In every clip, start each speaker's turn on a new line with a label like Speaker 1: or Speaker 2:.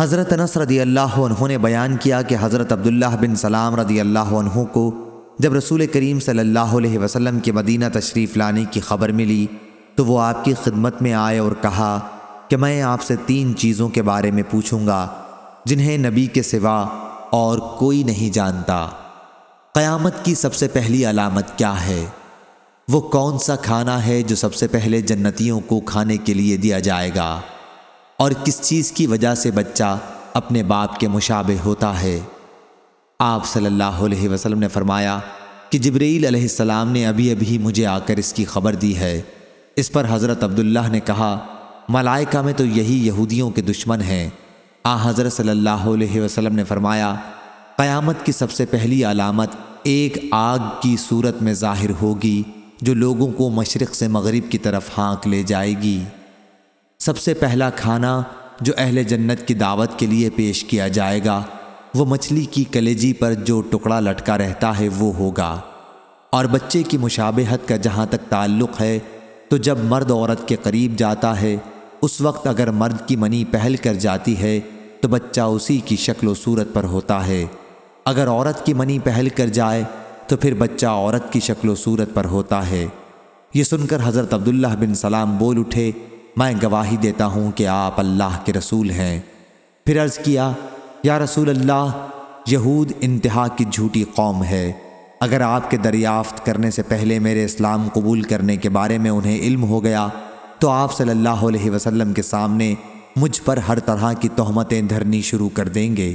Speaker 1: حضرت انس رضی اللہ عنہ نے بیان کیا کہ حضرت عبداللہ بن سلام رضی اللہ عنہ کو جب رسول کریم صلی اللہ علیہ وسلم کے مدینہ تشریف لانے کی خبر ملی تو وہ آپ کی خدمت میں آئے اور کہا کہ میں آپ سے تین چیزوں کے بارے میں پوچھوں گا جنہیں نبی کے سوا اور کوئی نہیں جانتا۔ قیامت کی سب سے پہلی علامت کیا ہے؟ وہ کون سا کھانا ہے جو سب سے پہلے جنتیوں کو کھانے کے لیے دیا جائے گا؟ اور کس چیز کی وجہ سے بچہ اپنے باپ کے مشابہ ہوتا ہے۔ آپ صلی اللہ علیہ وسلم نے فرمایا کہ جبرائیل علیہ السلام نے ابھی ابھی مجھے آ کر اس کی خبر دی ہے۔ اس پر حضرت عبداللہ نے کہا، ملائکہ میں تو یہی یہودیوں کے دشمن ہیں۔ آ، حضرت صلی اللہ علیہ وسلم نے فرمایا، قیامت کی سب سے پہلی علامت ایک آگ کی صورت میں ظاہر ہوگی جو لوگوں کو مشرق سے مغرب کی طرف ہانک لے جائے گی۔ سب سے پہلا کھانا جو اہل جنت کی دعوت کے لیے پیش کیا جائے گا، وہ مچھلی کی کلیجی پر جو ٹکڑا لٹکا رہتا ہے وہ ہوگا۔ اور بچے کی مشابہت کا جہاں تک تعلق ہے، تو جب مرد عورت کے قریب جاتا ہے، اس وقت اگر مرد کی منی پہل کر جاتی ہے، تو بچہ اسی کی شکل و صورت پر ہوتا ہے۔ اگر عورت کی منی پہل کر جائے، تو پھر بچہ عورت کی شکل و صورت پر ہوتا ہے۔ یہ سن کر حضرت عبداللہ بن سلام بول اٹھے میں گواہی دیتا ہوں کہ آپ اللہ کے رسول ہیں۔ پھر عرض کیا، یا رسول اللہ، یہود انتہا کی جھوٹی قوم ہے۔ اگر آپ کے دریافت کرنے سے پہلے میرے اسلام قبول کرنے کے بارے میں انہیں علم ہو گیا، تو آپ صلی اللہ علیہ وسلم کے سامنے مجھ پر ہر طرح کی تہمتیں دھرنی شروع کر دیں گے۔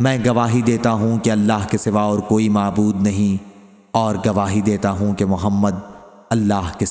Speaker 1: ان سے فرمایا اگر عبداللہ مسلمان ہو جائیں تو پھر تمہارا کیا خیال ہوگا انہوں نے کہا اللہ تعالیٰ انہیں اس سے محفوظ رکھے اتنے میں حضرت عبداللہ رضی اللہ عنہ باہر تشریف لائے اور کہا میں گواہی دیتا ہوں کہ اللہ کے سوا اور کوئی معبود نہیں اور گواہی دیتا ہوں کہ محمد اللہ کے